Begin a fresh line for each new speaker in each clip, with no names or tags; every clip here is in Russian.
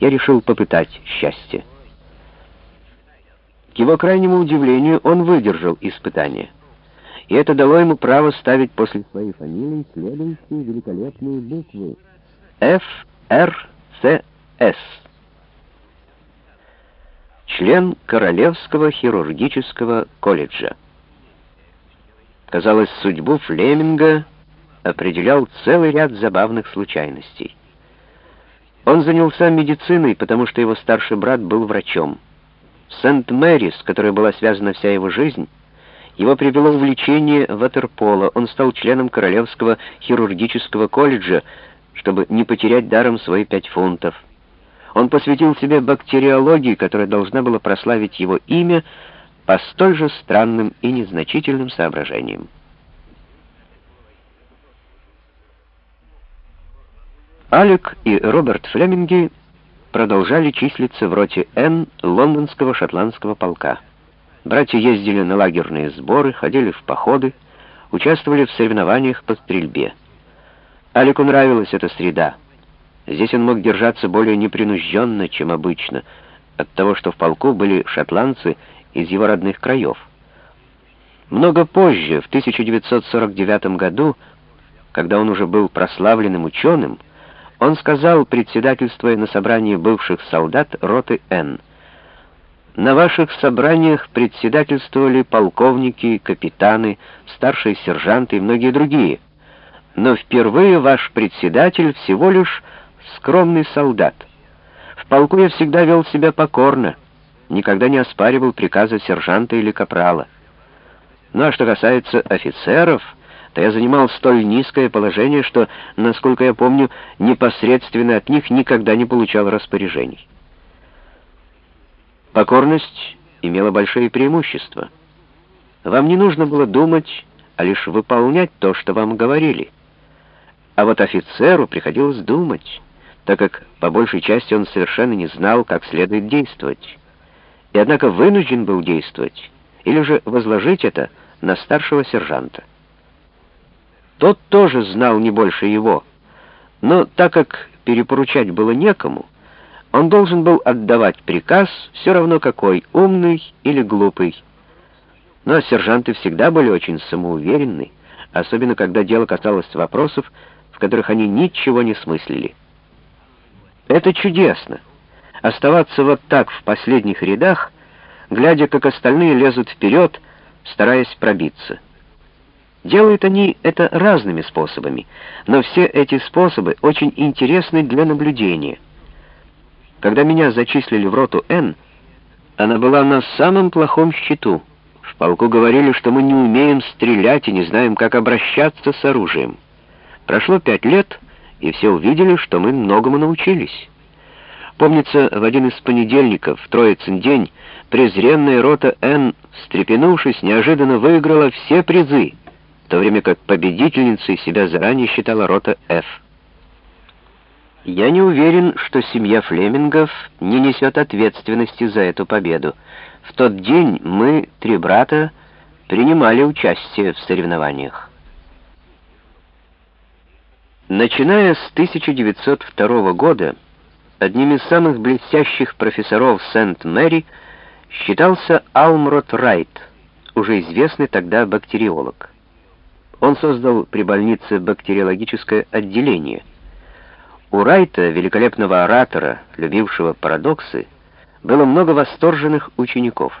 я решил попытать счастье. К его крайнему удивлению, он выдержал испытание. И это дало ему право ставить после своей фамилии следующие великолепные буквы F, R, C, S. Член Королевского хирургического колледжа. Казалось, судьбу Флеминга определял целый ряд забавных случайностей. Он занялся медициной, потому что его старший брат был врачом. В Сент-Мэрис, с которой была связана вся его жизнь, его привело увлечение ватерполо. Он стал членом Королевского хирургического колледжа, чтобы не потерять даром свои пять фунтов. Он посвятил себе бактериологии, которая должна была прославить его имя по столь же странным и незначительным соображениям. Алек и Роберт Флеминги продолжали числиться в роте Н лондонского шотландского полка. Братья ездили на лагерные сборы, ходили в походы, участвовали в соревнованиях по стрельбе. Алику нравилась эта среда. Здесь он мог держаться более непринужденно, чем обычно, от того, что в полку были шотландцы из его родных краев. Много позже, в 1949 году, когда он уже был прославленным ученым, он сказал, председательствуя на собрании бывших солдат роты Н. «На ваших собраниях председательствовали полковники, капитаны, старшие сержанты и многие другие. Но впервые ваш председатель всего лишь скромный солдат. В полку я всегда вел себя покорно, никогда не оспаривал приказа сержанта или капрала. Ну а что касается офицеров то я занимал столь низкое положение, что, насколько я помню, непосредственно от них никогда не получал распоряжений. Покорность имела большое преимущество. Вам не нужно было думать, а лишь выполнять то, что вам говорили. А вот офицеру приходилось думать, так как по большей части он совершенно не знал, как следует действовать. И однако вынужден был действовать, или же возложить это на старшего сержанта. Тот тоже знал не больше его, но так как перепоручать было некому, он должен был отдавать приказ, все равно какой, умный или глупый. Но сержанты всегда были очень самоуверенны, особенно когда дело касалось вопросов, в которых они ничего не смыслили. Это чудесно. Оставаться вот так в последних рядах, глядя, как остальные лезут вперед, стараясь пробиться. Делают они это разными способами, но все эти способы очень интересны для наблюдения. Когда меня зачислили в роту Н, она была на самом плохом счету. В полку говорили, что мы не умеем стрелять и не знаем, как обращаться с оружием. Прошло пять лет, и все увидели, что мы многому научились. Помнится, в один из понедельников, в Троицын день, презренная рота Н, встрепенувшись, неожиданно выиграла все призы — в то время как победительницей себя заранее считала рота F. Я не уверен, что семья Флемингов не несет ответственности за эту победу. В тот день мы, три брата, принимали участие в соревнованиях. Начиная с 1902 года, одним из самых блестящих профессоров Сент-Мэри считался Алмрот Райт, уже известный тогда бактериолог. Он создал при больнице бактериологическое отделение. У Райта, великолепного оратора, любившего парадоксы, было много восторженных учеников.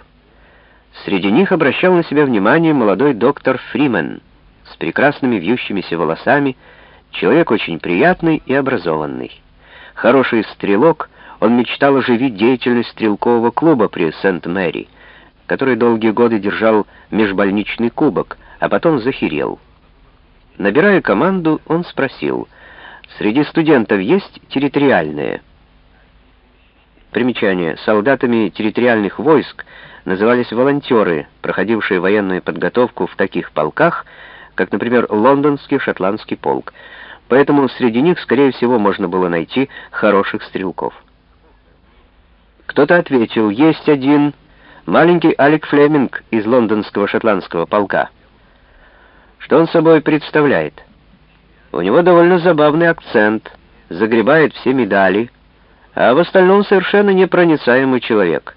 Среди них обращал на себя внимание молодой доктор Фримен с прекрасными вьющимися волосами, человек очень приятный и образованный. Хороший стрелок, он мечтал оживить деятельность стрелкового клуба при Сент-Мэри, который долгие годы держал межбольничный кубок, а потом захерел. Набирая команду, он спросил, «Среди студентов есть территориальные?» Примечание. Солдатами территориальных войск назывались волонтеры, проходившие военную подготовку в таких полках, как, например, лондонский шотландский полк. Поэтому среди них, скорее всего, можно было найти хороших стрелков. Кто-то ответил, есть один, маленький Алек Флеминг из лондонского шотландского полка. Что он собой представляет? У него довольно забавный акцент, загребает все медали, а в остальном совершенно непроницаемый человек.